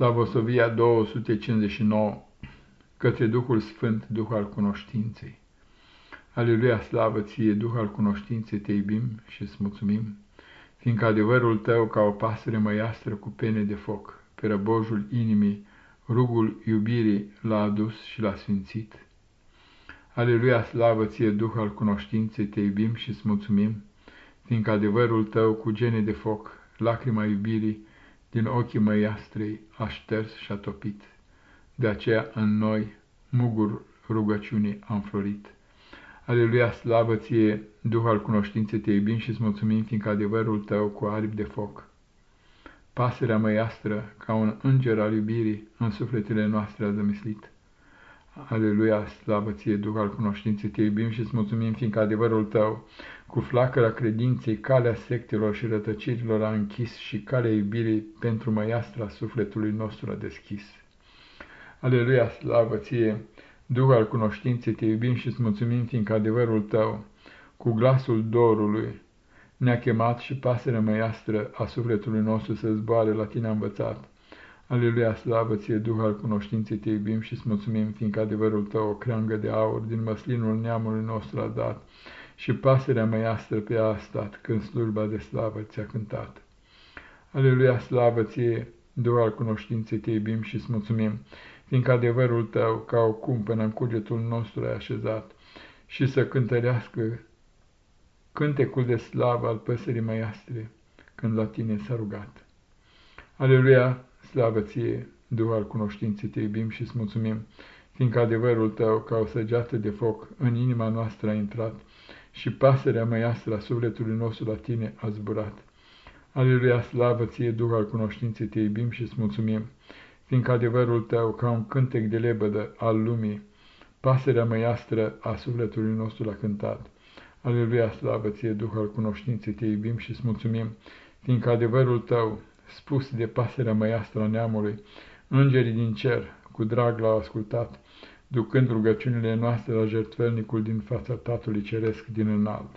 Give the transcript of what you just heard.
Slavosovia 259 Către Duhul Sfânt, Duh al cunoștinței. Aleluia, slavă ție, Duh al cunoștinței, te iubim și îți mulțumim, fiindcă adevărul tău ca o pasăre măiastră cu pene de foc, pe răbojul inimii, rugul iubirii l-a adus și l-a sfințit. Aleluia, slavă ție, Duh al cunoștinței, te iubim și îți mulțumim, fiindcă adevărul tău cu gene de foc, lacrima iubirii, din ochii măiastrei a șters și a topit. De aceea în noi mugur rugăciunii am florit. Aleluia, slavă ție, Duh al cunoștinței, te iubim și îți mulțumim, fiindcă adevărul tău cu aripi de foc. Pasărea măiastră, ca un înger al iubirii, în sufletele noastre a zămislit. Aleluia, slavă ție, Duh al cunoștinței, te iubim și îți mulțumim, fiindcă adevărul tău, cu flacăra credinței, calea sectelor și rătăcirilor a închis și calea iubirii pentru măiastra sufletului nostru a deschis. Aleluia, slavă ție, Duh al cunoștinței, te iubim și îți mulțumim, fiindcă adevărul tău, cu glasul dorului, ne-a chemat și pasărea măiastră a sufletului nostru să zboare la tine a învățat. Aleluia, slavă ție, Duh al cunoștinței, te iubim și îți mulțumim, fiindcă adevărul tău, o creangă de aur, din măslinul neamului nostru a dat, și pasărea măiastră pe ea a stat, când slujba de slavă ți-a cântat. Aleluia, slavă ție, Duh al cunoștinței, te iubim și îți mulțumim, fiindcă adevărul tău, ca o cumpănă în cugetul nostru ai așezat, și să cântărească cântecul de slavă al păsării măiastre, când la tine s-a rugat. Aleluia, slavă ție, Duh al cunoștinței, te iubim și îți mulțumim, fiindcă adevărul tău, ca o săgeată de foc, în inima noastră a intrat și pasărea măiastră a sufletului nostru la tine a zburat. Aleluia, slavă ție, Duh al cunoștinței, te iubim și îți mulțumim, fiindcă adevărul tău, ca un cântec de lebădă al lumii, pasărea măiastră a sufletului nostru l-a cântat. Aleluia, slavă ție, Duh al cunoștinței, te iubim și îți mulțumim, fiindcă adevărul tău, spus de pasărea măiastră a neamului, îngerii din cer, cu drag l-au ascultat, ducând rugăciunile noastre la jertfelnicul din fața Tatălui Ceresc din înalt.